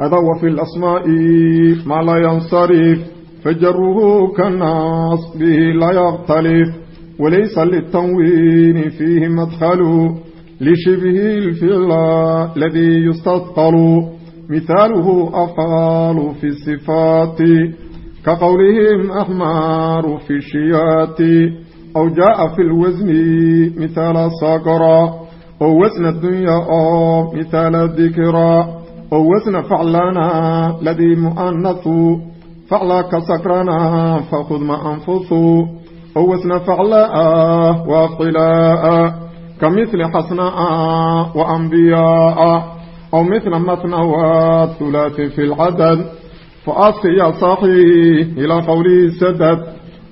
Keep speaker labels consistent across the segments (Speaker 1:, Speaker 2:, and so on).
Speaker 1: هذا وفي الأسماء ما لا ينصرف فجره كالناس به لا يختلف وليس للتنوين فيه مدخل لشبه الفعل الذي يستثقل مثاله أفعال في الصفات كقولهم أحمار في الشيات أو جاء في الوزن مثال صقرا أو وزن الدنيا أو مثال الذكرى أو وزن فعلنا الذي مؤنث فعلا كسكرنا فخذ ما أنفث أو وزن فعلاء وفلاء كمثل حسناء وأنبياء أو مثل مثنى والثلاث في العدد فأصل يا صاحي إلى قوله سدد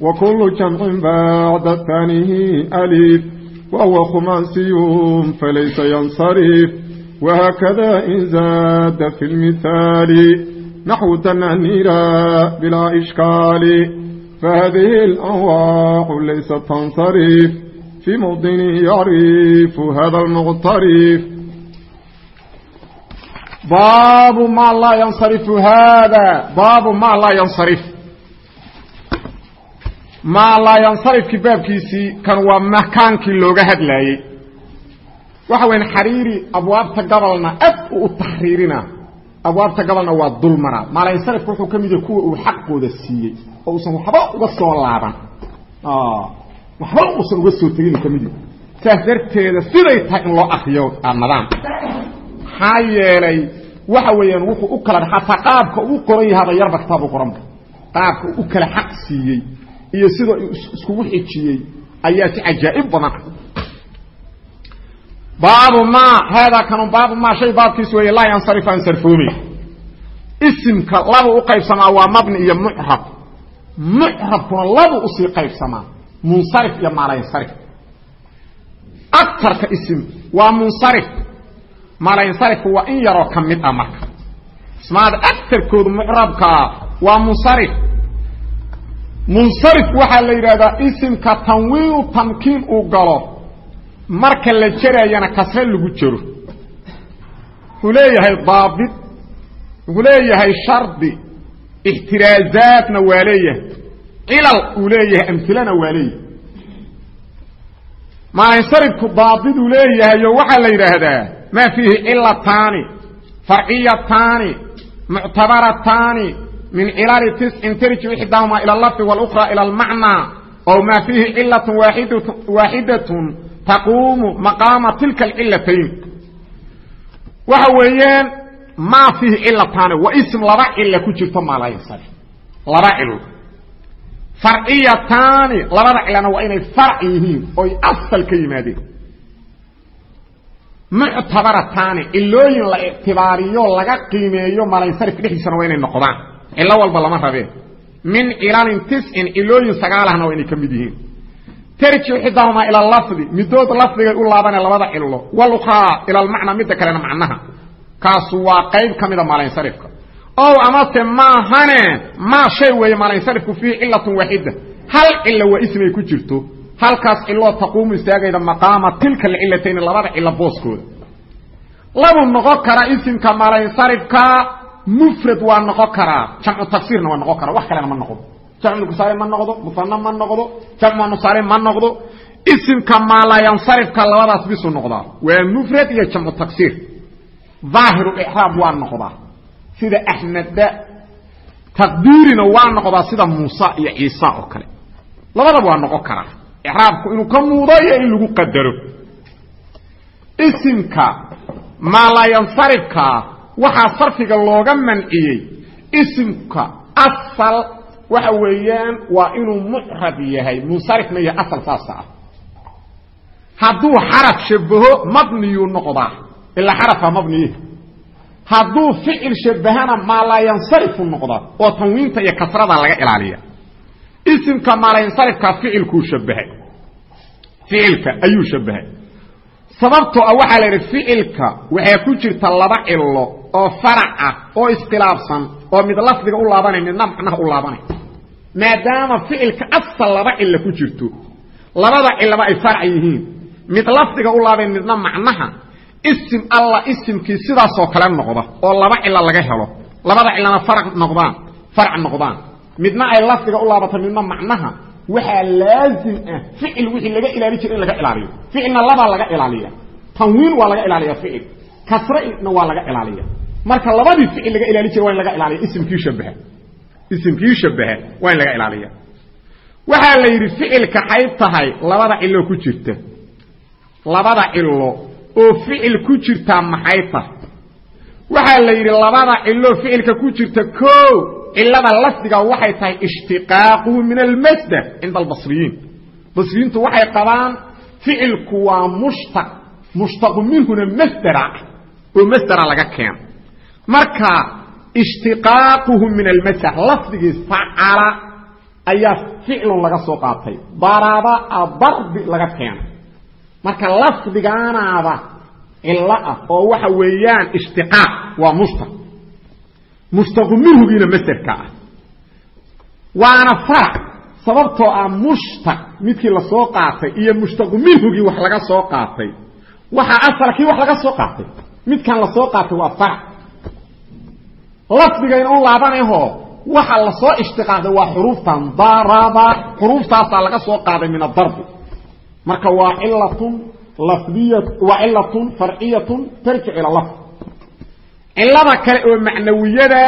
Speaker 1: وكل جمع بعد الثانيه أليف وهو خماسي فليس ينصرف وهكذا إن زاد في المثال نحو تنانيرا بلا إشكال فهذه الأنواع ليست تنصرف في موطن يعرف هذا المغترف باب ما لا ينصرف هذا باب ما لا ينصرف ما لا ينصرف كبابكيسي كان ومكانكي لوغا هدلاي waxa weyn xariiri abwaabta gobolna aad u taxriirina abwaabta gobolna waa dulmara. Maalansarifku wuxuu ka mid yahay kuwa uu xaqooda siiyey oo uusan waxba uga soo laaban. Waxba uusan uga soo tegin ka mid yahay. Saas darteeda siday tahay in loo akriyo nadaam maxaa yeelay waxa weeyaan wuxuu u kala xataa qaabka uu qoran yahaaba yarba kitaabu qoranba qaabka u kala xaq siiyey iyo sida iskugu xijiyey ayaa si cajaa'ib badan baabu ma haadaa kanu baabu ma shay baabkiisu weeye laa yansarif aan sarfoomi isimka laba u qaybsamaa waa mabni iyo mucrab. Mucrabkuna laba u sii qaybsamaa munsarif iyo maalansarif aktarka isim waa munsarif. Maalansarifku waa in yaroo ka mid ah marka. Ismaada aktarkoodu mucrabkaa waa munsarif. Munsarif waxaa la yidhahdaa isimka tanwiinu tamkiin uu galo marka la jeraayana kasre lagu jero wuxuu leeyahay daabit wuxuu leeyahay shardi ixtiraazaadna waa leeyahay. Cilal uu leeyahay amhilana waa leeyahay. Maalinsarifku daabiduu leeyahayo waxaa la yidhaahdaa maa fiihi cilataani farciyataani muctabarataani min cilali tiscin tarji ixdaahuma ila alafdi wاlأkhra ila almacnaa ow maa fiihi waaxidatun taquumu maqaama tilka alcilatayn waxa weeyaan maa fiihi cilataani waa ism laba cila ku jirto maalansarif laba cilo farciyataani labada cilana waa inay farc yihiin oy asal ka yimaadeen. Muctabarataani cilooyin la ictibaariyo laga qiimeeyo maalansarif dhexdiisana waa inay noqdaan. Cilo walba lama rabeen. Min cilalin tiscin cilooyin sagaalahna waa inay ka mid yihiin tarjiu xidahumaa ila lafdi. Midood lafdigay u laabane labada cilo walukhraa ila almacnaa midda kalena macnaha. Kaasu waa qayb ka mida maalansarifka ow amase maahane maa shay weeye maalansarifku fiihi cilatun waaxida hal cilo waa ismay ku jirto. Halkaas ciloo taquumu istaagayda maqaama tilka alcilatayni labada cilo booskooda. Labuu noqon karaa isimka maalansarifka mufrad waa noqon karaa jamcu tafsiirna waa noqon karaa wax kalena ma noqdo jamcu kusaale ma noqdo musana ma noqdo jamcu nusaale ma noqdo isimka maalayansarifka labadaas bisuu noqdaa. Waa mufrad iyo jamcu taksiir dhaahiru icraab waa noqdaa. Sida axmeda taqdiirina waa noqdaa sida muusa iyo ciisa oo kale. Labadaba waa noqon karaa. Icraabku inuu ka muudo iyo in lagu qadaro. Isimka maalayansarifka waxaa sarfiga looga manciyey isimka asal waxa weeyaan waa inuu mucrab yahay munsarifna yahay asal saasa ah. Hadduu xaraf shabaho mabniyuu noqdaa ilaa xarafa mabniye hadduu ficil shabahana maalayansarifu noqda oo tanwiinta iyo kasrada laga ilaaliya isimka maalayansarifkaa ficilkuu shabahay ficilka ayuu shabahay sababtoo ah waxaa la yidhi ficilka waxaa ku jirta laba cilo oo farac ah oo iskhilaafsan oo mid lafdiga u laabanay midna macnaha u laabanay maadaama ficilka asal laba cilo ku jirto labada cilaba ay farac yihiin. Mid lafdiga u laabayn midna macnaha. Isim alla isimkii sidaasoo kale noqda oo laba cilo laga helo. Labada cilana farac noqdaan farac noqdaan. Midna ay lafdiga u laabato midna macnaha. Waxaa laazim ah ficil wixii laga ilaali jira in laga ilaaliyo. Ficilna labaa laga ilaaliya tanwiin waa laga ilaaliya ficil kasrana waa laga ilaaliya marka labadii ficil laga ilaali jira waa in laga ilaaliya isimkii isimkii shabaha waa in laga ilaaliya waxaa la yidhi ficilka xayb tahay labada cilo ku jirta. Labada cilo oo ficil ku jirtaa maxay tahay? Waxaa la yidhi labada cilo ficilka ku jirta o cilada lafdiga waxay tahay ishtiqaaquhu min almasder cinda albasriyiin. Basriyiintu waxay qabaan ficilku waa mushtaq mushtaqu minhuna masdera oo masdera laga keeno marka ishtiqaaquhu min almasder lafdigii facala ayaa ficlun laga soo qaatay. Daraba darbi laga keenay. Marka lafdigaanaaba cilo ah oo waxa weeyaan ishtiqaaq waa mushtaq mushtaqu minhugiina ah. Waana farac sababtoo ah mushtaq midkii la qaatay iyo mushtaqu wax laga soo qaatay. Waxaa asala kii wax laga soo qaatay. Midkan la qaatay waa farac lafdigayna u laabanayho waxa la soo ishtiqaaqday waa xuruuftan daraba xuruuftaasaa laga soo qaaday min adarbi marka waa cilatun lafdiya waa cilatun farciyatun tarjic ila lafd cilada kale oo macnawiyada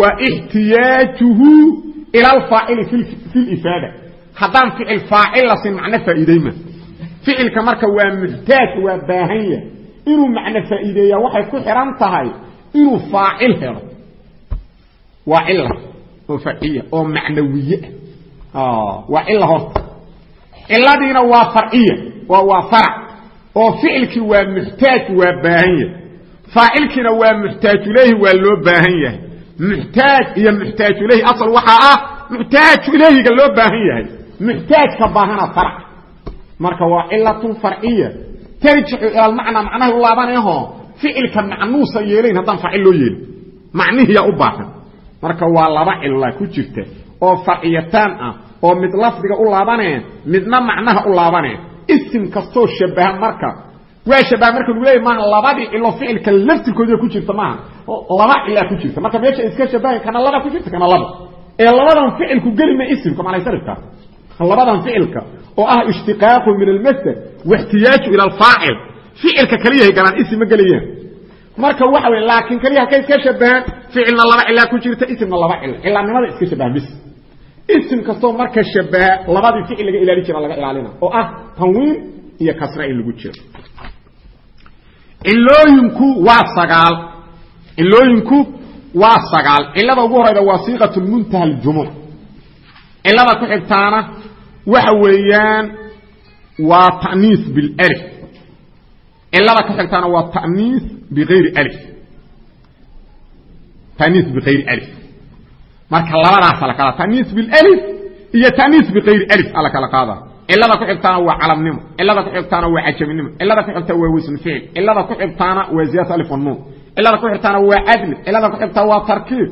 Speaker 1: waa ixtiyaajuhu ila alfaacili fi lifaada haddaan ficil faacil la sin macno faa'iideyma ficilka marka waa muxtaaj waa baahan yahay. Inuu macno faa'iideeyaa waxay ku xihan tahay inuu faacil helo waa cila oo farciya oo macnawiye. Ah waa cila horta ciladiina waa farciya waa farac. Oo ficilkii waa muxtaaj waa baahan yahay. Faacilkiina waa muxtaajuleyhi waa loo baahan yahay. Muxtaaj iyo muxtaajuleyhi asal waxaa ah muxtaaju ileyhiga loo baahan yahay. Muxtaajka baahana farac. Marka waa cilatun farciya. Tarjicu ila lmacnaa macnahay u laabanayho ficilka macnuusa yeelayn haddaan faacil loo yeelin. Macnihiyaa u baahan marka waa laba cilla ku jirta oo farciyataan ah oo mid lafdiga u laabaneen midna macnaha u laabaneen isim kastoo shabaha marka. Waa shabaha marka lagu leeyay maaha labadii cilo ficilka laftirkooda ku jirta maaha. Laba cilaa ku jirta. Marka meesha iska shabahay kana laba ku jirta kana laba. Ee labadan ficilku gelima isimka malaysarifka labadan ficilka oo ah ishtiqaaqu min almasder waixtiyaaju ila alfaacil ficilka kaliyahay galaan isim ma gelayaan marka waxa wey laakiin kaliya halkay iska shabahaan ficilna laba cilaa ku jirta isimna laba cilo cilaanimada iska shabaha bis. Isim kastoo marka shabaha labadii ficil laga ilaali jira laga ilaalina oo ah tanwiin iyo kasra in lagu jiro. Cilooyinku waa sagaal. Cilooyinku waa sagaal. Cilada ugu horeyda waa siiqat muntaha aljumuc cilada ku xigtaana waxa weeyaan waa ta'niis bilif cilada ku xigtaana waa ta'niis biayri alif. Ta'niis biayri alif. Marka labadaasa la kala ta'niis bilif iyo ta'niis biayri alif a la kala qaada. Cilada ku xigtaana waa calamnimo cilada ku xigtaana waa cajaminimo cilada ku xigtaa waa wisn ficil cilada ku xigtaana waa ziyaat alif nuun cilada ku xigtaana waa cadli cilada ku xigtaa waa tarkiib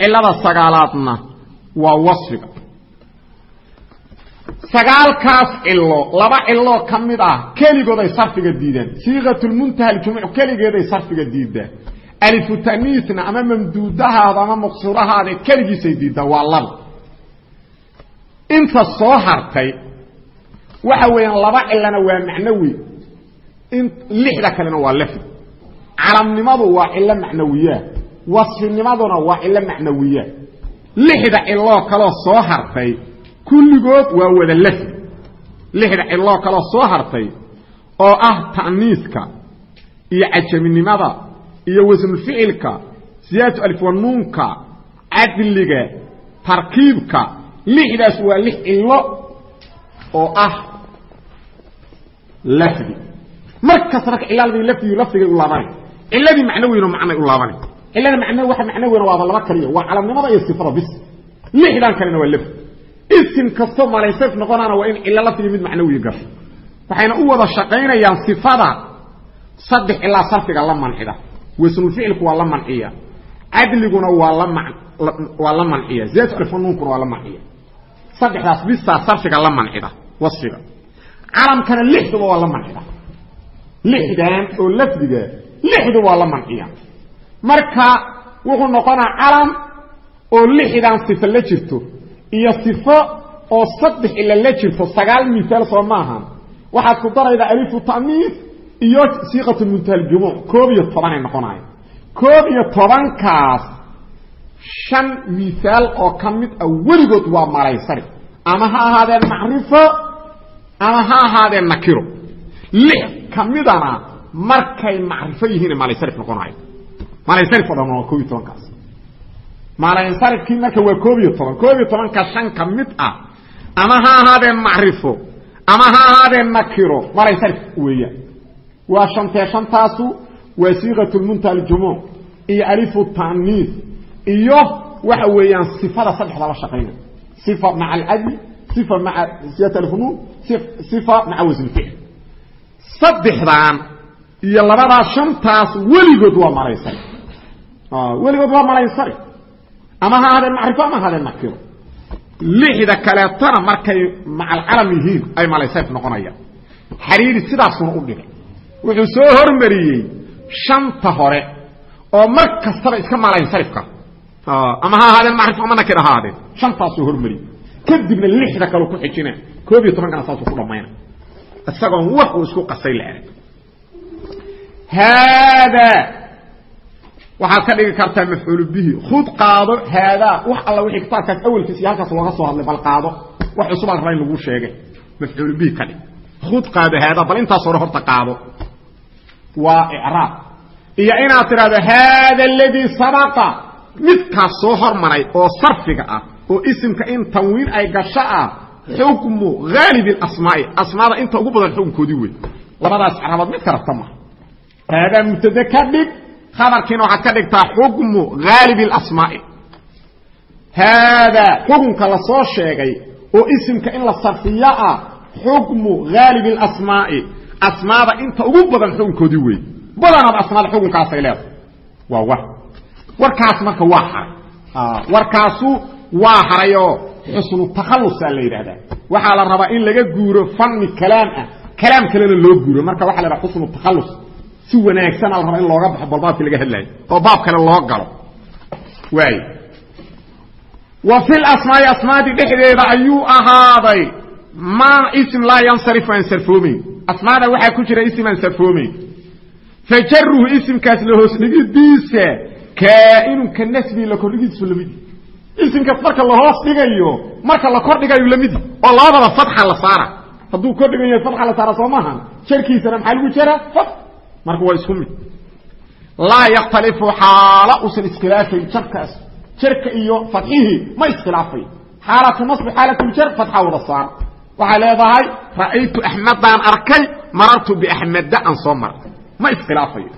Speaker 1: cilada sagaalaadna waa wasfiga sagaalkaas cilo laba ciloo ka mid ah keligooday sarfiga diidaan siiqatulmuntaha keligeeday sarfiga diidaan alifu taniisna ama mamduudahaada ama maqsuurahaada keligiisay diidaan waa laba. Inta soo hartay waxa weeyaan laba cilana waa macnawi. In lixda kalena waa lafdi. Calamnimadu waa cilo macnawiyaa wasfinimaduna waa cilo macnawiyaa lixda ciloo kaloo soo hartay kulligood waa wada lafdi lixda ciloo kaloo soo hartay oo ah ta'niiska iyo cajaminimada iyo wasnuficilka siyaadatu alifwanuunka cadliga tarkiibka. Lixdaas waa lix cilo oo ah lafdi. Mar kasta marka cilaaldi lafdigi lafdigay u laabanay ciladii macnaweyno macnay u laabana cilada man waa macnaweyna waaba laba kaliya waa calamnimada iyo sifada bis. Lixdan kalena waa laf isim kastoo malaysarf noqonaana waa in cilo lafdigi mid macnawiya gasho waxayna u wada shaqaynayaan sifada saddex ilaa sarfiga la mancida. Wasnuficilku waa la manciya. Cadliguna waa la waa la manciya. Ziyadatu alfanuunkuna waa la manciya. Saddexdaas bisaa sarfiga la mancida? Wasfiga. Calamkana lixduba waa la mancida. Lixdan oo lafdiga lixdu waa la manciya. Marka wuxuu noqonaa calam oo lixdan sifo la jirto iyo sifo oo saddex ila la jirto sagaal misaal soo maaha waxaad ku daraydaa alifu ta'miis iyo siiqatu muntahaljumuuc koob iyo tobanay noqonayo koob iyo tobankaas shan misaal oo ka mid ah weligood waa malaysari ama ha ahaadeen macrifo ama ha ahaadeen nakiro. Lix ka midana markay macrifo yihiin malaysarif noqonayo malaysarif o dhan waa koob iyo tobankaas malaysarifkii marka waa koob iyo toban. Koob iyo tobanka shan ka mid ah. Ama ha ahaadeen macrifo. Ama ha ahaadeen nakiro. Malaysarif weeyaan. Waa shantee shantaasu waa siiqat lmuntaha aljumuuc iyo alifu ta'niis iyo waxa weeyaan sifada saddexda la shaqayna sifa maca alcadli sifa maca siyat alfunuun sifa maca wasn ficl saddexdan iyo labadaa shantaas weligood waa malaysari weligood waa malaysari ama ha ahaadeen macrifo ama ha ahaadeen nakiro lixda kaleetana markay macalcalam yihiin ay malaysarif noqonayaan xariiri sidaasuna u dhigay. Wuxuu soo hormariyey shanta hore oo mar kastaba iska malaysarifka ama ha ahaadeen macrifo ama nakir ahaadeen shantaasuu hormariyey. Kadibna lixda kaleu ku xijina koob iyo tobankana saasuu ku dhammayna isagoon wax uu isku qasay la arag haadaa waxaad ka dhigi kartaa mafcuulu bihi. Khud qaado haadaa wax alla wixii kitaabkaas awelkiis iyo halkaas looga soo hadlay bal qaado. Wax cusub aan rabaa in laguu sheegay. Mafcuulu bihi ka dhig. Khud qaado haadaa bal intaas hore horta qaado. Waa icraab iyo inaad tidhahdo haada aladii sabaqa. Midkaas soo hormaray oo sarfiga ah oo isimka in tanwiin ay gasho ah xukmu haalibi asmaai. Asmaada inta ugu badan xukunkoodii wey labadaas icraabood mid ka rabta ma haadaa mubtade ka dhig abarkiina waxaad ka dhigtaa xukmu haalib اasmaai haadaa xukunka la soo sheegay oo isimka in la sarfiyo ah xukmu haalib اasmaai asmaada inta ugu badan xukunkoodii wey badanaad asmaada xukunkaasay leedahay. Waa war warkaas marka waa haray warkaasu waa harayoo xusnu takhalusaa la yidhahdaa waxaa la rabaa in laga guuro fani kalaam ah. Kalaam kalena loo guuro. Marka waxa la haha xusnu takhallus si wanaagsan al raba in looga baxo balbaabkii laga hadlaayo oo baab kale loo galo. Waay wa fi lasmaai asmaadii dhexdeeda ayuu ahaaday maa ism laa yansarifu aan sarfoomeyn asmaada waxaa ku jira ism aan sarfoomeyn fajaruhu isimkaas la hoos dhigidiisa kaainun ka nasbii la kordhigiisu lamidi isimkaas marka lahoos dhigayo marka la kordhigayo lamidi oo labadaba fatxa la saara. Hadduu kordhigan yahay fatxa la saara soo maaha jarkiisana maxaa lagu jaraa marka waa isku mid. Laa yakhtalifu xaala usan iskhilaafayn jarkaas. Jarka iyo fadxihii ma iskhilaafay. Xaalatu nasbi xaalatuljar fatxa wada saar. Waxay leedahay ra'aytu axmeddaan arkay marartu biaxmedda aan soo maray ma iskhilaafayo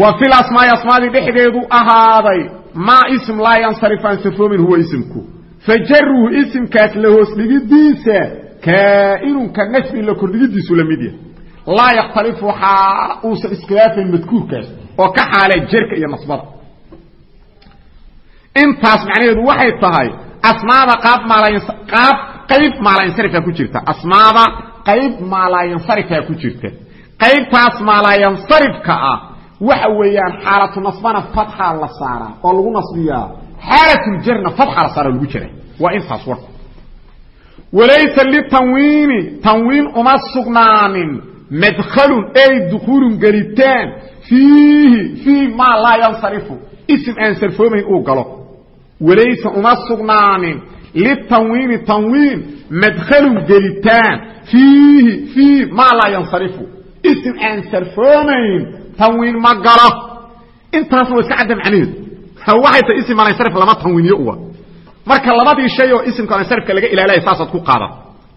Speaker 1: wa fil asmaai asmaadii dhexdeedu ahaaday maa ism laa yansarif aan safoomin huwa isimku. Fajaruhu isimkaas la hoos dhigidiisa kaa'inun ka nasbi la kordhigidiisu la mid yahay laa yakhtalifu xaala uusan iskhilaafayn madkuurkaas oo ka xaale jerka iyo nasbada. Intaas macnaheedu waxay tahay asmaada qaab maalaqaab qayb maalayansarifaa ku jirta. Asmaada qayb maalayansarifaa ku jirta. Qaybtaas maalayansarifka ah waxa weeyaan xaalatu nasbana fatxaa la saaraa oo lagu nasbiyaa xaalatuljarna fatxa la saara lagu jira waa intaas warka walaysa litanwiini tanwiin uma sugnaanin madhalun ay dukuulun gelitaan. Fiihi fii maa laa yansarifu. Isim aan sarfoomayn uu galo. Walaysa uma sugnaanin. Litanwiini tanwiin madhalun gelitaan. Fiihi fii maa laa yansarifu. Isim aan sarfoomayn tanwiin ma galo. Intaasna waa iska cadda macnaheedu waxay tahay isim malansarif lama tanwiiniyo uwa marka labadii shay oo isimka malansarifka laga ilaalaya saasaad ku qaada.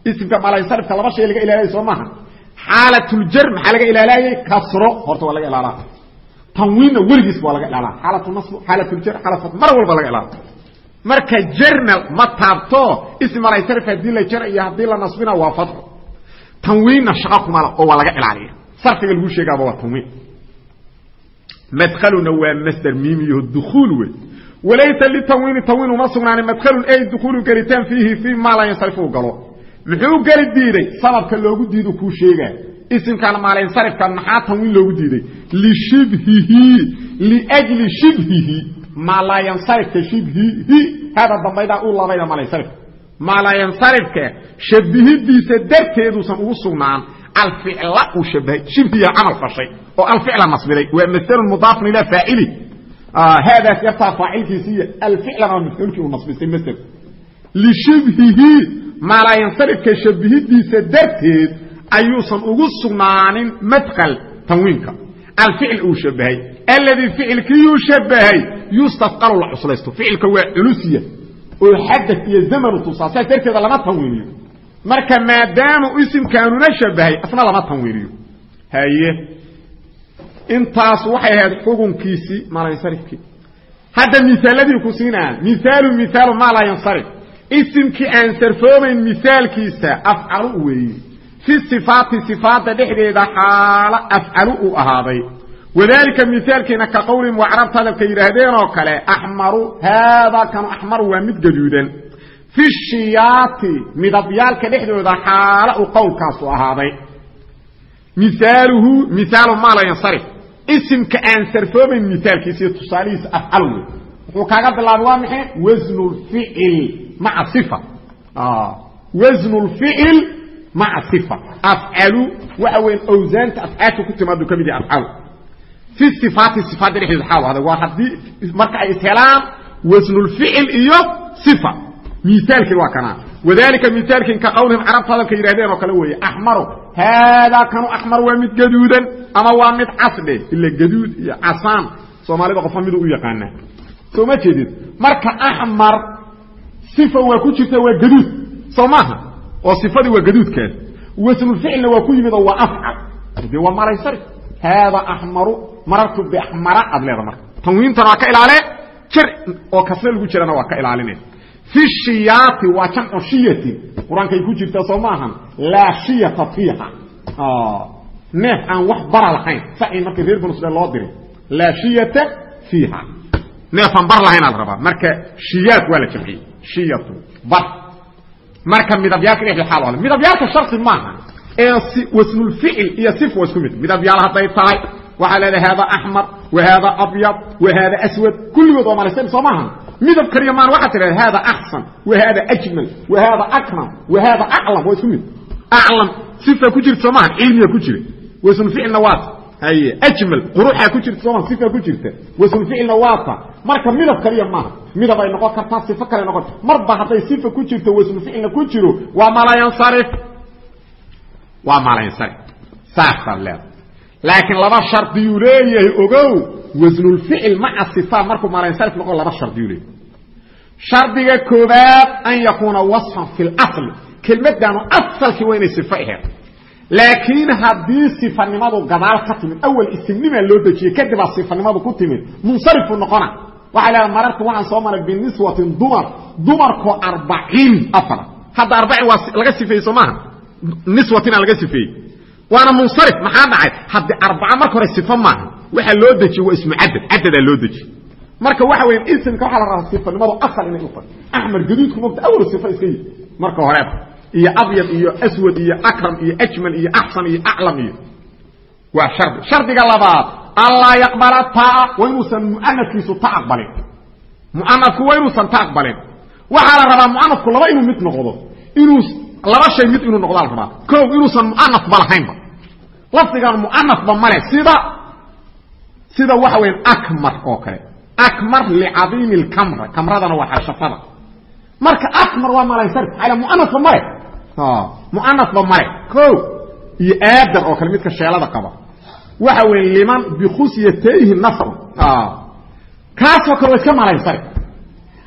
Speaker 1: Isimka malansarifka laba shay laga ilaalaya soo maaha xaalatuljar maxaa laga ilaalayay kasro. Horta waa laga ilaalaa. Tanwiinna weligiisba waa laga ilaalaa. Xaalatnasb xaalatuljar xaalat mar walba laga ilaala marka jarna ma taabto ismalaysarf haddii la jar iyo haddii la nasbina waa fadxo tanwiinna shaqa kumala oo waa laga ilaaliya. Sarfiga lagu sheegaaba waa tanwiin. Madhaluna waa masder miimiyo dukuul wey. Walaysa litanwiini tanwiin uma sugnaanin madhalun ay dukuulu gelitaan fiihi fii maa laa yansarif uu galo muxuu geli diiday? Sababka loogu diidu kuu sheegaa. Isimkan maalansarifka maxaa tanwiin loogu diiday. Lishibhihi liajli shibhihi. Maalaayansarifka shibhihi? Hada dambaydaa u labayda malansarifka maalaayansarifka shabihidiisa darteeduusan ugu sugnaan alficla uu shabahay shibhiya camal fashay oo alficla nasbiday. Waa maslun mudaafun ilaa faacili haadaas yartaa faacilkiisiiy alficlana mafcuulkii uu nasbistay masel lishibhihi maalaayansarifka shabihidiisa darteed ayuusan ugu sugnaanin madkal tanwiinka. Alficl uu shabahay alladii ficilkiiyuu shabahay yustafqalu la cuslaysto. Ficilka waa culusiya oo xadad iyo zamanu tusaa saas darteeda lama tanwiiniyo. Marka maadaama isimkaanuna shabahay asna lama tanwiiniyo. Haye. Intaas waxay ahayd xukunkiisii maalayansarifkii hadda misaaladii ku siinaa miaalu miaalu maa laa yansarif isimkii aan sarfoomayn misaalkiisa afcalu weeye. Fi sifaati sifaadda dhexdeeda xaalo afcalu uu ahaaday. Wadalika misaalkiina ka qowlin waa carabta hadalka yidhaahdeen oo kale axmaru haadaa kanu axmaru waa mid gaduudan. Fi shiyaati midabyaalka dhexdooda xaalo uu qowlkaasu ahaaday. Miaaluhu miaalu maa laa yansarif isimka aan sarfoomayn misaalkiisa tusaalihiisa afcal wey wuxuu kaaga bilaabay waa maxay? Wasnu lficil maca ifa wasnu lficil maca ifa afcalu waxa weya awsaanta afcaasha ku timaadu ka mid yahay afcalu fi sifaati sifaadda dhexdeeda xaal ahada waa haddii marka ay ishelaan wasnulficil iyo sifa misaalkin waa kanaa wadalika misaalkin ka qawlihim carabta hadalka yidhahdeen oo kale weeye axmaru haadaa kanu axmar waa mid gaduudan ama waa mid casdhe ila gaduud iyo casaan soomaalida qofka miduu u yaqaanaa soo ma jeedid marka axmar sifa waa ku jirta waa gaduud soo maaha oo sifadii waa gaduudkaas wasnulficilna waa ku yimid oo waa afcal. De waa malaysari haadaa axmaru marartu biaxmara aad leeda marka. Tanwiintana waa ka ilaale jir oo kasre lagu jirana waa ka ilaaline. Fi shiyaati waa jamcu shiyatin qur'aankay ku jirtaa soo maahan laa shiyata fiiha. Neef aan wax bara lahayn. Saci markii reer banusbe loo diray. Laa shiyata fiiha. Neefaan bar lahayn aad rabaa. Marka shiyaat waa la jamciyey shiyatu bar marka midabyaalka dhexda xaal ale midabyaalka shardi maaha ee wasnulficil iyo sif waa isku mid midabyaal hadday tahay waxaa leedahay hada axmar wa hada abyad wa hada aswad kulligood waa malaysan soo maaha midab kaliya maan waxaa tidhahda hada axsan wa hada ajmal wa hada akram wa hada aclam waa isku mid aclam sifa ku jirta soo maaha cilmiga ku jira wasnulficilna waata haye ajmal quruxaa ku jirta sooma sifa ku jirta. Wasnulficilna waata marka midab kaliya maaha midab ay noqon kartaa sifo kale noqon. Marba hadday sifa ku jirto wasnulficilna ku jiro waa malayansarif waa malayansarif saasaad leeda laakiin laba shardiyuu leeyahay ogow. Wasnulficil maca sifa markuu malayansarif noqon laba shardiyuu leeyahy shardiga koobaad an yakuuna wasfan fi lasli kelmaddaanu asalkii waa inay sifo aheed laakiin haddii sifanimadu gadaal ka timid awal isimnimaa loo dejiyey kadibaa sifanimadu ku timid munsarifuu noqona waxay leedahay mararka waxaan soo maray biniswatin dumar dumarkoo arbaciin afar. Hadda arbacin waa laga sifeeyey soo maaha? Niswatina laga sifeeyey. Waana munsarif maxaa dhacay? Haddii arbaca marka hore sifo maaha waxaa loo dejiyey waa ismu cadad cadadaa loo dejiyey marka waxa weya isimka waxaa la rabaa sifanimadu asal inay u tahay. Axmer gaduudku mogta awal sifo iska yi marka horeeba iyo abyad iyo aswad iyo akram iyo ajmal iyo axsan iyo aclam iyo. Waa shardi. Shardiga labaad allaa yaqbala taa waa inuusan muanafkiisu ta aqbalin. Muanafku waa inuusan ta aqbalin. Waxaa la rabaa muanafku laba inuu mid noqdo inuu laba shay mid inuu noqdaa la rabaa. Ko inuusan muanafba lahaynba lafdigan muanafba male sida sida waxa weya akmar oo kale. Akmar licadiimi lkamra kamradana waa xashafada marka akmar waa malaysar ala muanafba male muanafba male o iyo aadar oo kale midka sheelada qaba. Waxa weeye liman bikhusyatayhi nafr kaasoo kale iska malaysar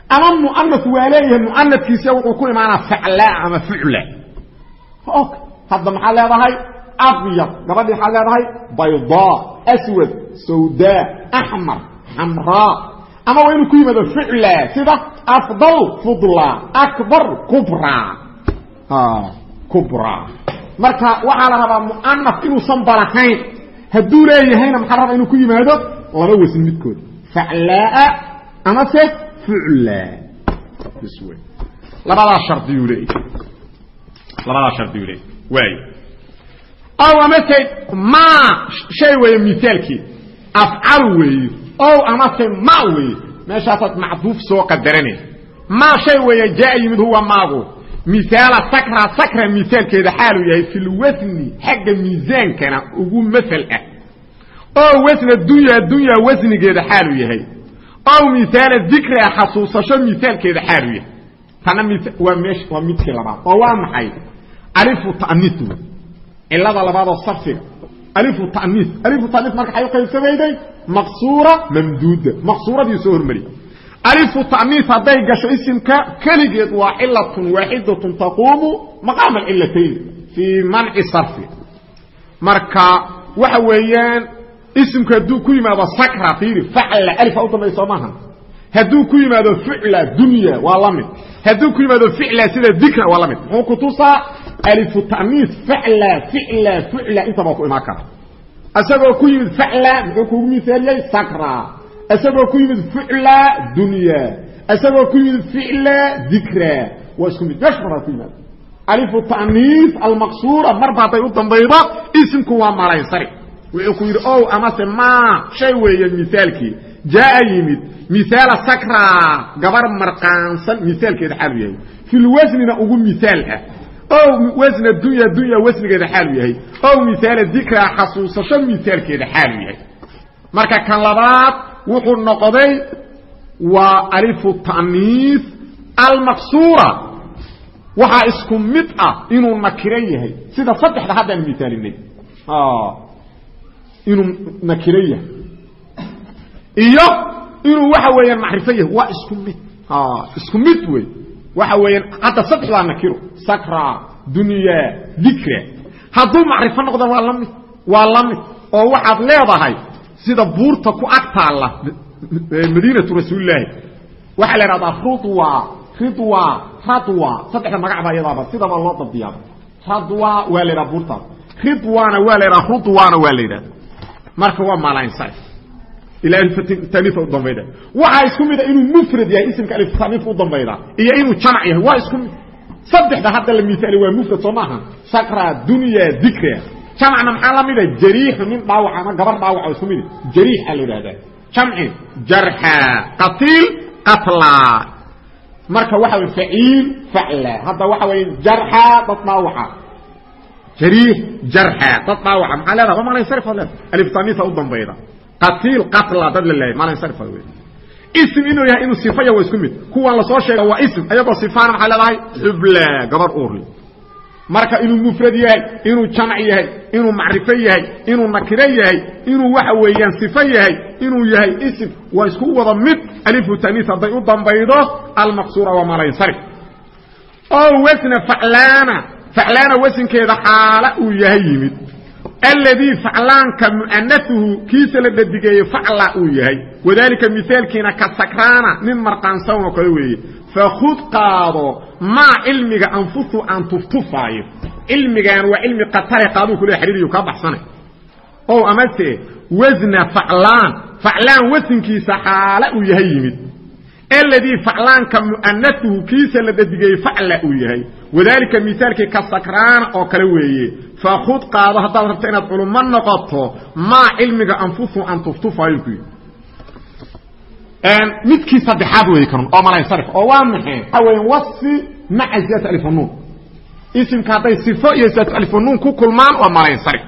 Speaker 1: ama muanaf waa leeyahay muanafkiisa wuxuu ku imaanaa faclaa ama fucla hadda maxaa leedahay? Abyad gabadhii waxaad leedahay? Baydaa aswad sawdaa axmar xamraa ama waa inuu ku yimaado ficla. Sida afdal fudla akbar kubra kubra. Marka waxaa la rabaa muanaf inuusan balahayn hadduu leeyahayna maxaa la rabaa inuu ku yimaado? Laba wasn midkood. Faclaa amase fucla labadaa shardiyuu leey labadaa shardiyuu leey waay ow amase ma shay weeye mithaalkii afcal weeye. Ow amase ma weeye. Meeshaasaad macduuf soo qadaranaysa ma shay weeye jaa yimid huwa maagu miaala sakra sakra miaalkeeda xaaluu yahay fi lwasni xagga miisaankana ugu maal ah. Oo wasna dunya dunya wasnigeeda xaaluu yahay. Ow miaala dikria xasuusasho miaalkeeda xaaluu yahay. Tana waa meesh waa midkii labaad. Oo waa maxay? Alifu ta'niis cilada labaadoo sarfiga alifu ta'niis alifu ta'niis marka waxay u maqsuura mamduuda maqsuuradii soo hormariyay alifu ta'niis hadday gasho isimka keligeed waa cilatun waaxidatun taquumu maqaama alcilatayn fii manci sarfi. Marka waxa weeyaan isimku hadduu ku yimaado sakra fiiri facla alifa u maaha hadduu ku yimaado ficla dunya waa la mid. Hadduu ku yimaado ficla sida dikra waa la mid. Muxuu kutusaa alifu ta'niis facla ficla ficla intaba ku imaan kara. Isagoo ku yimid facla muxuu kugu misaaliyey sakra isagoo ku yimid ficla dunya. Isagoo ku yimid ficla dikra. Waa isku mid. Meesha rabaa ku yimaado alifu ta'niis almaqsuura marba hadday u dambaydo. Isimku waa malaysari wuxuu ku yidhi ow amase ma shay weeye misaalkii. Jaa yimid. Miaala sakra gabar marqaansan misaalkeeda xaalu yahay. Filwasnina ugu miaal ah. Ow wasna dunya dunya wasnigeeda xaalu yahay. Ow miaala dikra xasuusasho misaalkeeda xaalu yahay. Marka kan labaad wuxuu noqday waa alifu ta'niis almaqsuura. Waxaa isku mid ah inuu nakiro yahay. Sida saddexda haddaan misaalinay inuu nakiro yahay. Iyo inuu waxa weeyaan macrifo yahay. Waa isku mid. Isku mid wey. Waxa weeyaan hadda saddexdaa nakiro. Sakra dunya dikra. Hadduu macrifo noqdon waa la mid waa la oo waxaad leedahay sida buurta ku ag taalla madiinatu rasuulilaahi waxaa la ihahdaa rudwa ridwa radwa saddexda magac baa iyadaaba sidaba loo dabdiyaaba radwa waa la yidhaha buurtaas ridwana waa la yidhaha rudwana waa la yidhahda marka waa malaynsa ila alftaniifa u dambayda. Waxaa isku mida inuu mufrad yahay isimka aliftaniifka u dambayda iyo inuu jamac yahay. Waa isku mid saddexda hadda la miaali waa mufrad soo maaha. Sakra dunya dikra jamacna maxaa la mida? Jariixu nin dhaawac ama gabar dhaawac isku mid. Jariixa la yidhahdaa. Jamci jarxa qatiil qatla. Marka waxa way faciil facla. Hadda waxa weeye jarxa dad dhaawaca jariix jarxa dad dhaawaca maxaa leedaha waa malansarif ad leedaha aliftaniifa u dambayda. Qatiil qatla dad la leeyahay. Malansarif ad wey ism inuu yahay inuu sifaya waa isku mid. Kuwan la soo sheega waa ism ayagoo sifaana maxay leedahay? Xubla gabar uurli marka inuu mufrad yahay inuu jamc yahay inuu macrifo yahay inuu nakiro yahay inuu waxa weeyaan sifo yahay inuu yahay ism waa isku wada mid alifu taniis hadday u dambaydo almaqsuura waa malansarif o wasna faclaana faclaana wasinkeeda xaala uu yahay yimid. Alladii faclaanka mu'anahuhu kiisa la dhadigeeye facla uu yahay. Wadaalika mihaalkiina ka sakraana nin marqaansan oo kale weeye fakud qaado maa cilmiga anfusu aan tuftufaayo. Cilmigan waa cilmi qatare qaaduu kule xiriiriyu ka baxsanay. O amase wasna faclaan. Faclaan wasinkiisa xaala uu yahay yimid. Aladii faclaanka mu'anahuhu kiisa la dhadigeeye facla uu yahay. Wadaalika mihaalkii ka sakraana oo kale weeye. Fakud qaado haddaad rabto inaad culummo noqoto maa cilmiga anfusu aan tuftufaayo ku midkii saddexaad wey kan oo malansarif oo waa maxay? Waxa weya wasfi maca ziyaat alifanuun isimka hadday sifo iyo ziyaat alifanuun ku kulmaan waa malansarif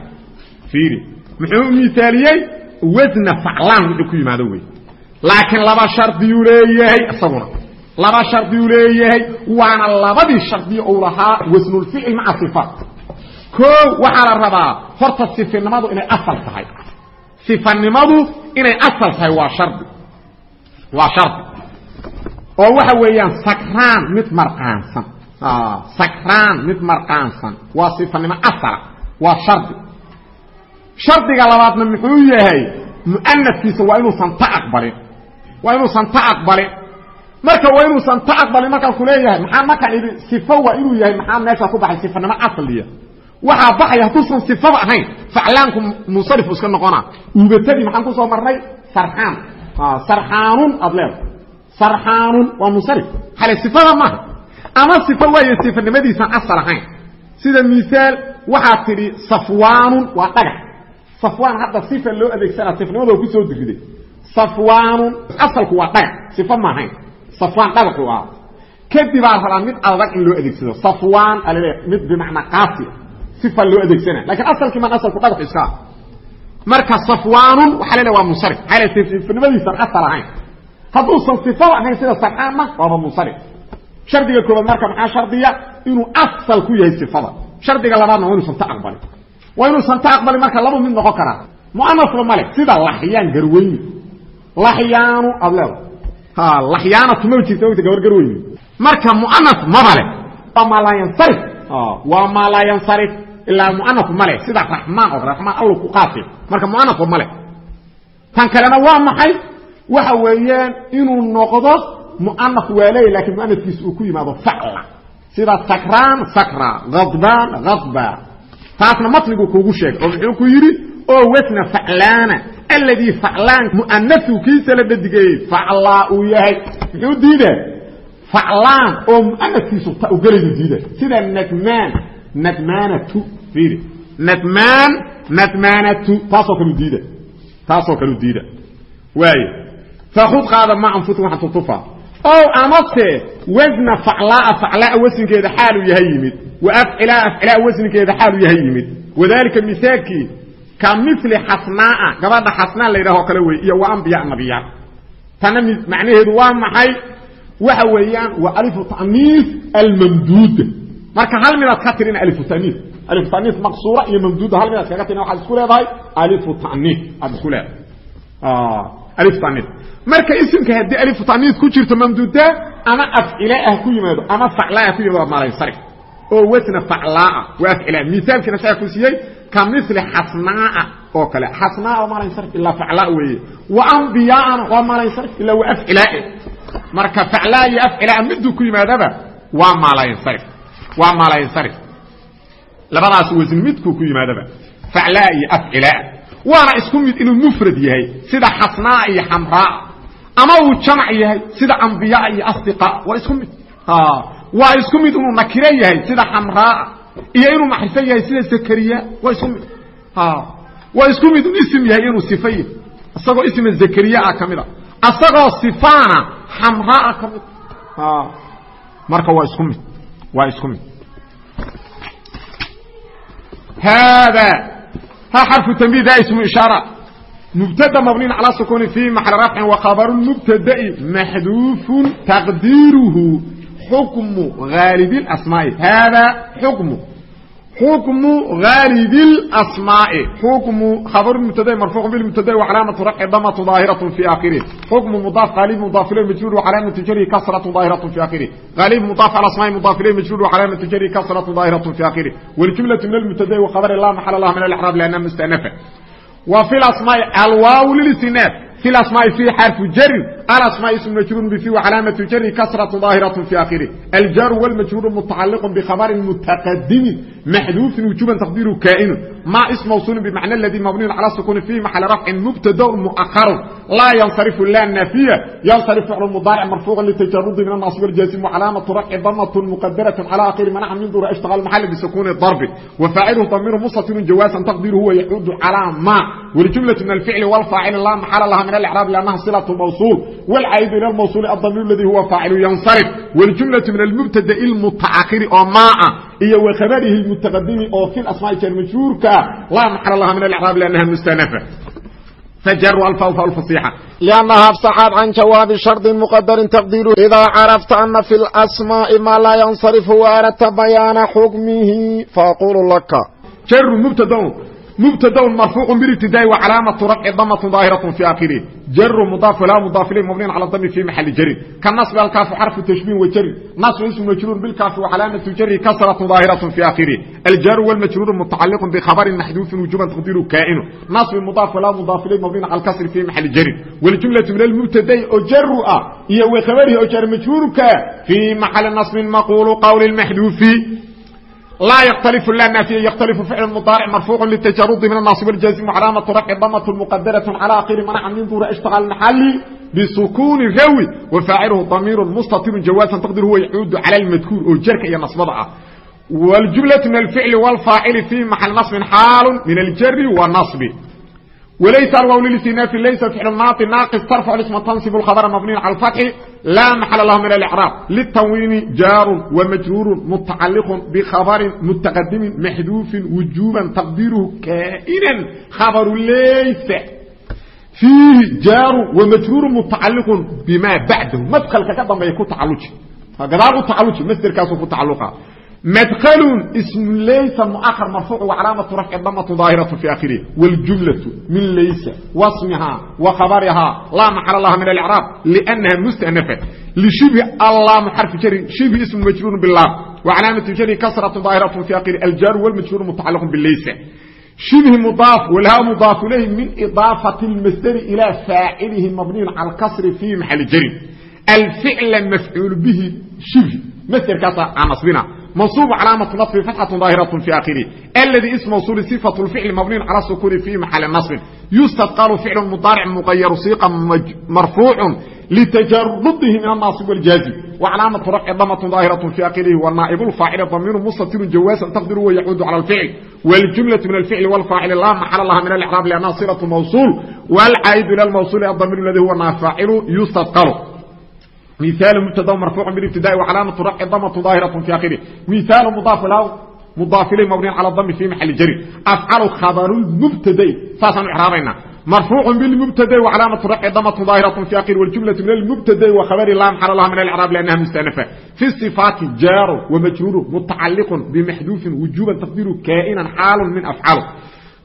Speaker 1: fiiri. Muxuu u miaaliyey wasna faclaan wuxuu ku yimaado wey laakiin laba shardiyuu leeyahay isaguna. Laba shardiyuu leeyahay waana labadii shardiyo uu lahaa wasnulficil maca sifaat. Koo waxaa la rabaa horta sifinimadu inay asal tahay. Sifanimadu inay asal tahay waa shardi waa shardi oo waxa weeyaan sakraan mid marqaansan. Sakraan mid marqaansan. Waa sifanimo asala waa shardi shardiga labaadna muxuu yahay? Mu'anafkiisa waa inuusan ta aqbalin. Waa inuusan ta aqbalin. Marka waa inuusan ta aqbalin markaan ku leeyahay maxaa markaan idhi sifo waa inuu yahay maxaa meesha ku baxay sifanimo asliya? Waxaa baxaya hadduusan sifaba ahayn faclaanku munsarifu iska noqona uubatadii maxaan ku soo marnay? Sarxaan sarxaanun aad leeda sarxaanun waa munsarif hale sifada maaha. Ama sifo waayo sifanimadiisan asal ahayn. Sida miaal waxaad tidhi safwaanun waa dhagax. Safwaan hadda sifa loo adeegsanaa sifnimada ku soo diriday safwaanun asalku waa dhagax. Sifo ma ahayn. Safwaan dhagaxu ah kadibaa rabaa mid adag in loo adeegsado. Safwaan alale mid bimacnaa qaasi. Sifa loo adeegsana lakiin asalkii maan asalku dhagaxu iska ah marka safwaanun waxaa lele waa munsarif. Maxaa le sifanimadiisan asal ahayn. Hadduusan sifaba ahayn sida sarxaanna waaba munsarif. Shardiga koobaad marka maxaa shardiya? Inuu asal ku yahay sifada. Shardiga labaadna waa inuusan ta aqbalin waa inuusan ta aqbalin marka laba mid noqon karaa. Muanasba male. Sida laxyaan garweyni. Laxyaanu aad leeda ha laxyaanatu ma jirta ogta gabar garweyni. Marka muanas maba le waa maalaayansarif waa maalaayansarif ilaa muanasku male sida raxmaan oo raxmaan allu ku qaasi marka muanasba male tan kalena waa maxay waxa weeyaan inuu noqdo muanaf waa leeya laakiin muanafkiisa uu ku yimaado facla sida sakraan sakra adbaan adba taasna matnigu kuugu sheegay oo muxuu ku yidhi oo wasna faclaana alladii faclaan muanafu kiisa la dhadigeeyey faclaa uu yahay muxuu diida faclaan oo muanafkiisu ta ugelaydu diida sida nadmaan nadmaanatu fiiri. Nadmaan nadmaanatu taasoo kalu diida. Taasoo kalu diida. Waayo fakud qaada ma anfusi waxaan tutufa ow amase wasna faclaa faclaa wasnkeeda xaaluu yahay yimid. Wa afcilaa afcilaa wasnkeeda xaaluu yahay yimid. Wadalika misaalkii ka mili xasnaaa gabadha xasnaa la yidhaho kale wey iyo wa ambiya nabiya. Tana macnaheedu waa maxay? Waxa weeyaan waa alifu ta'niis almamduuda marka hal midaad ka tirina alifu taniis alifu taniis maqsuura iyo mamduuda hal midaad kaga tirina waxaad isku leedahay alifu taniis aad isku leedahay. Alifu taniis marka isimka haddii alifu taniis ku jirto mamduuda ama afcila ah ku yimaado ama faclaa ah ku yimaado waa maalaysarif oo wasna faclaa waa afcila misaalkiina saa ku siiyey ka mili xasnaaa oo kale. Xasnaa waa maalaysarif ilaa faclaa weeye. Wa ambiyaana waa maalaysarif ilaa waa afcilaa marka faclaa iyo afcilaa miduu ku yimaadaba waa maalaysarif waa maalaysarif labadaas wasn midkuu ku yimaadaba faclaa iyo afcilaa. Waana isku mid inuu mufrad yahay sida xasnaa iyo xamraa. Ama uu jamc yahay sida ambiyaa iyo asdiqa. Waa isku mid. Waa isku mid inuu nakiro yahay sida xamraa. Iyo inuu macrifo yahay sida zakariya. Waa isku mid. Waa isku mid inuu ism yahay inuu sifa yahay. Isagoo isma zakariya ah ka mida. Asagoo sifaana xamraa ka mid marka waa isku mid waa isku mid hada ha xarfu tanbih da ismu ishaara mubtada mabniin calى sukuni fi maxal rafcin wakhabaru mubtada'i maxduufun taqdiiruhu xukmu haalib اasmaa'i hada xukmu xukmu haalib اasmaa'i xukmu khabaru mubtada'i marfuucu bilmubtada'i wacalaamatu rafci damatu daahiraة fi akhirih xukmu mudaaf haalib mudaaf ilayh majruur wacalaamatu jarihi kasratu daahiraة fi akhirih haalib mudaaf cala asmaa'i mudaaf ilayh majruur wacalaamatu jarihi kasratu daahiraة fi akhirih waljumlaةu min almubtada'i wakhabari la maxala lah min alإcraab liannaha mustanafa وفي الأسماء الواو للاستئناف في الأسماء في حرف جر الأسماء اسم مجرور بفي وعلامة جر كسرة ظاهرة في آخره الجار والمجرور متعلق بخبر متقدم محذوف وجوبا تقديره كائن ما اسم موصول بمعنى الذي مبني على السكون في محل رفع مبتدا مؤخر لا ينصرف لا النافية ينصرف فعل مضارع مرفوع للتجرد من النصب والجازم وعلامة رفع ضمة مقدرة على آخر منع من دور اشتغل محل بسكون الضرب وفاعله ضمير مستتر جواسا تقديره هو يعود على ما والجملة من الفعل والفاعل لا محل لها من الإعراب لأنها صلة موصول والعائد إلى الموصول الضمير الذي هو فاعل ينصرف والجملة من المبتدا المتأخر أو ماء إيه وخبره المتقدم أو في الأسماء كالمشهور لا محل لها من الإعراب لأنها مستأنفة فجر الفاء فاء الفصيحة
Speaker 2: لأنها افصحت عن جواب شرط مقدر تقديره إذا عرفت أن في الأسماء ما لا ينصرف mubtadaun marfuucu biribtidai wa calaamatu
Speaker 1: rafci damatun daahiratu fii aakhirih jaru mudaaf laa mudaaf ilayh mabniyan cala dami fii maxali jarin ka nasbi alkaafu xarfu tashbiin wa jarin nasbu ismu majruur bilkaafi wa calaamatu jari kasratu daahiratu fii aakhirih aljaaru walmajruuru mutacaliqun bikhabarin maxduufin wujuban taqdiru kaa'inu nasbi mudaaf laa mudaaf ilayh mabniyan cala alkasri fii maxali jarin waljumlatu min almubtadai oo jaru ah iyo wa khabarihi oo jar majruurka fii maxali nasbin maquulu qawli maxduufi محل نصب مقول قول المحذوف لا يختلف لا نافية يختلف فعل المضارع مرفوع للتجرد من الناصب والجازم وعلامة رفع ضمة مقدرة على آخر منع من ظهور اشتغل المحل بسكون الروي وفاعله ضمير مستطير جوازا تقدر هو يعود على المذكور وجرك يا نصب والجملة من الفعل والفاعل في محل نصب حال من الجر wlaysa alwaw lilistinaai laysat xil naai naaqis tarfacu isma tansib khabra mabniyan cala alfatxi laa maxala lahu min alcraab litanwiini jaarun wamajruurun mutacaliqun bikhabarin mutaqadimin maxduufin wujuuban taqdiiruhu kaa'inan khabaru laysa fiihi jaarun wamajruurun mutacaliqun bimaa bacdahu madkalka ka dambeeya ku tacaluji gadaal u tacaluji masderkaasu ku tacaluqa مدخل اسم ليس مؤخر مرفوع وعلامة رفع الضمة ظاهرة في آخره والجملة من ليس واسمها وخبرها لا محل لها من الإعراب لأنها مستأنفة لشبه الله محرف جري شبه اسم مجرور بالله وعلامة جري كسرة ظاهرة في آخره الجار والمجرور متعلق بالليس شبه مضاف والها مضاف إليه من إضافة المصدر إلى فاعله مبني على الكسر في محل جري الفعل مفعول به شبه مصدر كسر عن نصبنا منصوب علامة نصب فتحة ظاهرة في آخره الذي اسم موصول صفة الفعل مبني على السكون في محل نصب يستثقل فعل مضارع مغير صيغة مرفوع لتجرده من الناصب والجازم وعلامة رفع ضمة ظاهرة في آخره والنائب الفاعل ضمير مستتر جوازا تقدر ويعود على الفعل والجملة من الفعل والفاعل لا محل لها من الإعراب لأنها صلة موصول والعائد إلى الموصول الضمير الذي هو فاعل يستثقل miaal mubtada marfuuc bibtidaai wacalaamatu raci damatu daahiratun fi akhiri miaal mudaa mudaafilay mabniin cala dami fii maxali jari afcalu khabarumubtadai saasaan u icraabayna marfuucu bilmubtadai wacalaamatu raci damatu daahiratun fi akhiri waljumlatu min almubtadai wakhabari laa maxala laha min alcraab liannaha mustanafa fi sifaati jaaru wamajruuru mutacaliqun bimaxduufin wujuuban taqdiru kaa'inan xaalun min afcalu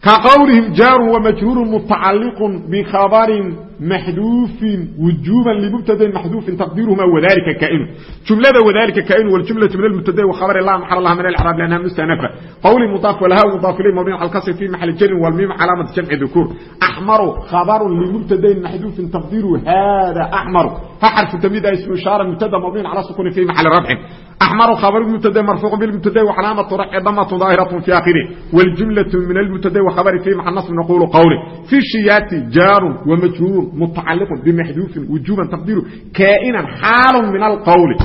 Speaker 1: ka qwlihim jaaru wamajruuru mutacaliqu bikhabarin maxduufin wujuba libubtadain maxduufin taqdiiruhuma wadalika kaainu jumlada wadalika kaainu wljumlatu min almubtadain wakhabari laa maxal laha min alcraab liannaha mustanafa. Qawlii mudaaf walaha mudaaf ilay mabniin cala lkasri fi maxali jarin walmiim calaamati jamci dukuur. Axmaru khabarun limubtadain maxduufin taqdiiru hada axmaru ha xarfu tamid a ah ismu ishaara mubtada mabniin cala sukuni fi maxali rabcin احمر خبر المبتدا مرفوع بالمبتدا وعلامه رفع ضمه ظاهره في اخره والجمله من المبتدا وخبر في محل نصب نقول قوله في الشيات جار ومجرور متعلق بمحذوف وجوبا تقديره كائنا حال من القول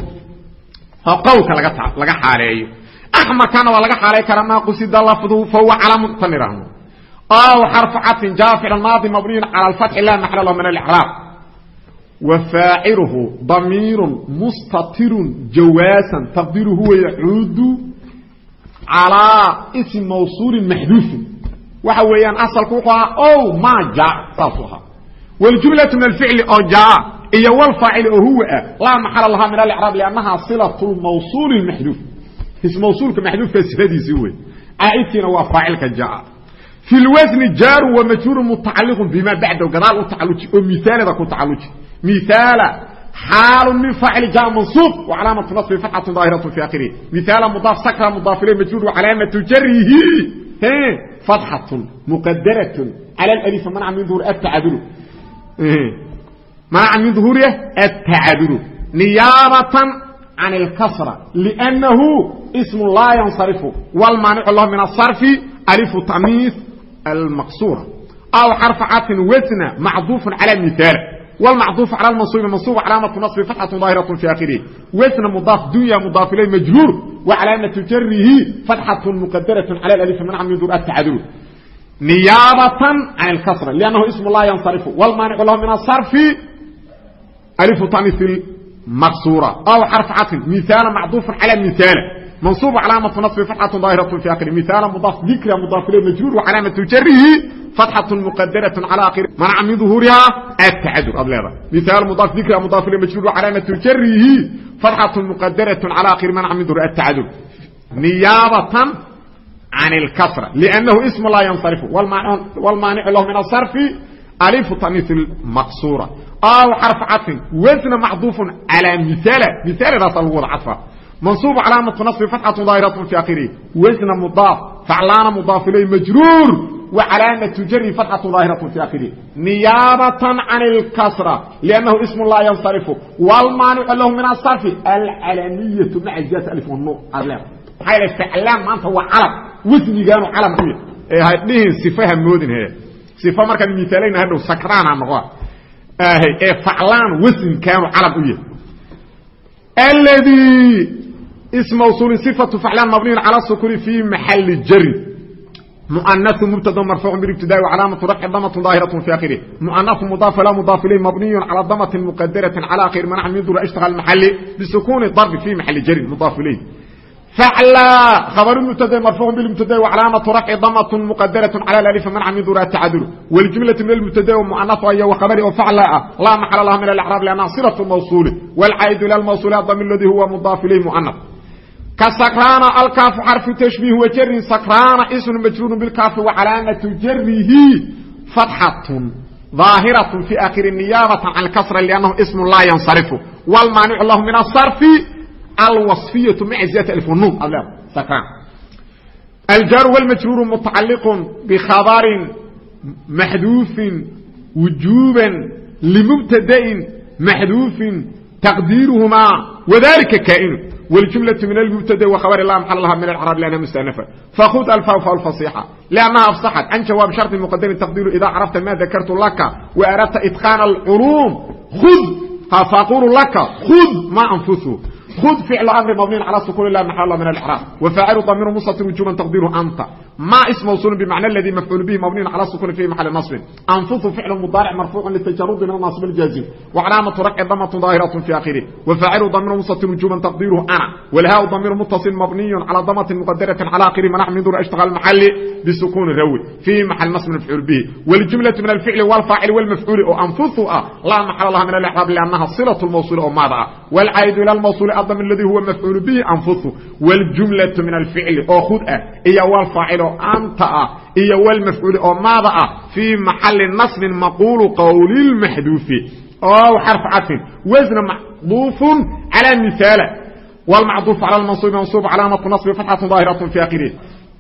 Speaker 1: فقولك لغا لغا حاليه احمر كان ولا حاليه كما قصد لفظه فهو علم تنرهم او حرف عطف جاء في الماضي مبني على الفتح لا محل له من الاعراب وفاعله ضمير مستتر جواسا تقديره هو يعود على اسم موصول محذوف وحويان اصل كوقا او ما جاء صفها والجملة من الفعل او جاء اي والفاعل هو لا محل لها من الاعراب لانها صلة الموصول المحذوف اسم موصولك محذوف في صفته سوى عائدتنا وفاعلك جاء في الوزن جار ومجرور متعلق بما بعده قرار تعلق ومثال ذا تعلق مثال حال من فاعل جاء منصوب وعلامة نصب فتحة ظاهرة في آخره مثال مضاف سكرة مضاف إليه مجرور وعلامة جره فتحة مقدرة على الألف منع من ظهور التعادل منع من ظهوره التعادل نيابة عن الكسرة لأنه اسم لا ينصرف والمانع الله من الصرف ألف تمييز المقصورة أو حرف عطف وزن معضوف على المثال والمعطوف على المنصوب المنصوب علامة نصب فتحة ظاهرة في آخره وزن مضاف دنيا مضاف إليه مجرور وعلامة جره فتحة مقدرة على الألف منع من دور التعادل نيابة عن الكسرة لأنه اسم الله ينصرف والمانع له من الصرف ألف تانيث المقصورة أو حرف عطف مثال معطوف على المثال منصوب علامة نصب فتحة ظاهرة في آخره مثال مضاف ذكر مضاف إليه مجرور وعلامة جره فتحة مقدرة على آخر منع من ظهورها التعذر قبل هذا مثال مضاف ذكر مضاف إليه مجرور وعلامة جره فتحة مقدرة على آخر منع من ظهورها التعذر نيابة can اlkasra lأnnahu ism laa yansarifu wاlmaanicu lahu min asarfi alifu taniis maqsuura aw xarف caطfin wasna macduufu calى miaal miaaladaasa lagu wada cadfa mansuub calaamatu naصbi fatxatu daahiraة fi akhirihi wasna mudaaf faclaana mudaaf ilay majruur wa calaamatu jari fatxatu daahiraة fi akhirihi niyaabatan can اlkasra لأnnahu ism laa yansarifu wاlmaanicu lahu min asarfi alcalamiyatu maca ziyat alif wanu aad leeda maxaa yl faclaan maanta waa calam wasnigaanu calam u yahy ee hadhihin sifaha moodin he sifa markaan miaalayna hadhow sakraana noqoa ee faclaan wasnkaanu calam u yahay اldي اسم موصول صفة فعلان مبني على السكون في محل جر مؤنث مبتدا مرفوع بالابتداء وعلامة رفع ضمة ظاهرة في آخره مؤنث مضاف لا مضاف إليه مبني على ضمة مقدرة على آخر منع من ذر اشتغل محل بسكون الضرب في محل جر مضاف إليه فعلا خبر المبتدا مرفوع بالمبتدا وعلامه رفع ضمه مقدره على الالف منع من ذرات تعدل والجمله من المبتدا ومؤنث اي وخبر وفعلا لا محل لها من الاعراب لانها صله الموصول والعائد الى الموصول الضمير الذي هو مضاف اليه مؤنث كسكران الكاف حرف تشبيه وجر سكران اسم مجرور بالكاف وعلامه جره فتحه ظاهرة في آخر النيابة عن الكسر لأنه اسم لا ينصرف والمانع الله من الصرف الوصفية مع زيادة الف والنون سكران الجار والمجرور متعلق بخبر محذوف وجوبا لمبتدا محذوف تقديرهما وذلك كائن والجملة من المبتدا وخبر الله محل لها من العرب لأنها مستأنفة فخذ الفاء فاء الفصيحة لأنها أفصحت عن جواب شرط مقدم تقدير إذا عرفت ما ذكرت لك وأردت إتقان العلوم خذ فأقول لك خذ ما أنفسه خذ فعل امر مبني على السكون لا محل له من الاعراب وفاعل ضمير مستتر وجوبا تقديره انت ما اسم موصول بمعنى الذي مفعول به مبني على السكون في محل نصب انفث فعل مضارع مرفوع للتجرد من النصب الجازم وعلامه رفع ضمه ظاهره في اخره وفاعل ضمير مستتر وجوبا تقديره انا والهاء ضمير متصل مبني على ضمه مقدره على اخر منع من دور اشتغل المحل بسكون الروي في محل نصب مفعول به والجمله من الفعل والفاعل والمفعول وانفث لا محل لها من الاعراب لانها صله الموصول او ماذا والعائد الى الموصول الضمير الذي هو مفعول به انفثه والجمله من الفعل او خذ oo anta ah iyo wlmafcuul oo maada ah fii maxali nasbin maquulu qawlilmaxduufi o xarfu cadfin wasna macduufu calaa miaala wlmacduuf cala mansuub mansuub calaamatu nabi atxatu daahiratun fi akhirih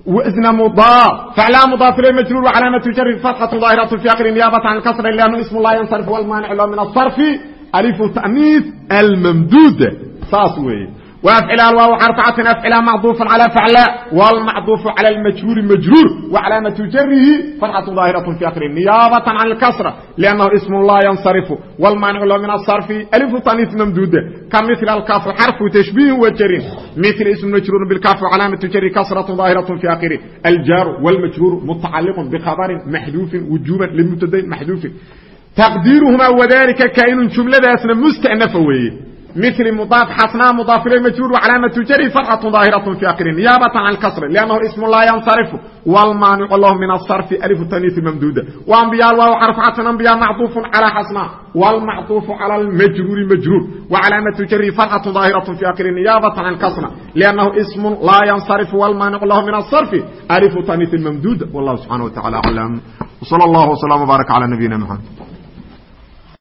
Speaker 1: wsna mudaaf. Aclaa mudaaf il majruur calaamatu jari atxatu daahiratu fi akhiri. Niyaabata can kasra lanu ismu laa yansarif wlmaanic lo min asarfi alifu tamiis almamduuda saas weeye. وافعل الواو حرف عطف افعل معطوف على فعلاء والمعطوف على المجرور مجرور وعلامة جره فتحة ظاهرة في آخره نيابة عن الكسرة لأنه اسم لا ينصرف والمانع له من الصرف ألف طنيث ممدودة كمثل الكاف حرف تشبيه وجر مثل اسم مجرور بالكاف وعلامة جر كسرة ظاهرة في آخره الجار والمجرور متعلق بخبر محذوف وجوبا لمبتدا محذوف تقديرهما وذلك كائن جملة اسم مستأنفة ويه مثل مضاف حسنا مضاف اليه مجرور وعلامه جره فتحه ظاهره في اخره نيابه عن الكسر لانه اسم لا ينصرف والمانع الله من الصرف الف التانيث ممدوده وانبياء الواو حرف عطف انبياء معطوف على حسنا والمعطوف على المجرور مجرور وعلامه جره فتحه ظاهره في اخره نيابه عن الكسر لانه اسم لا ينصرف والمانع الله من الصرف الف التانيث ممدوده والله سبحانه وتعالى اعلم وصلى الله وسلم وبارك على نبينا محمد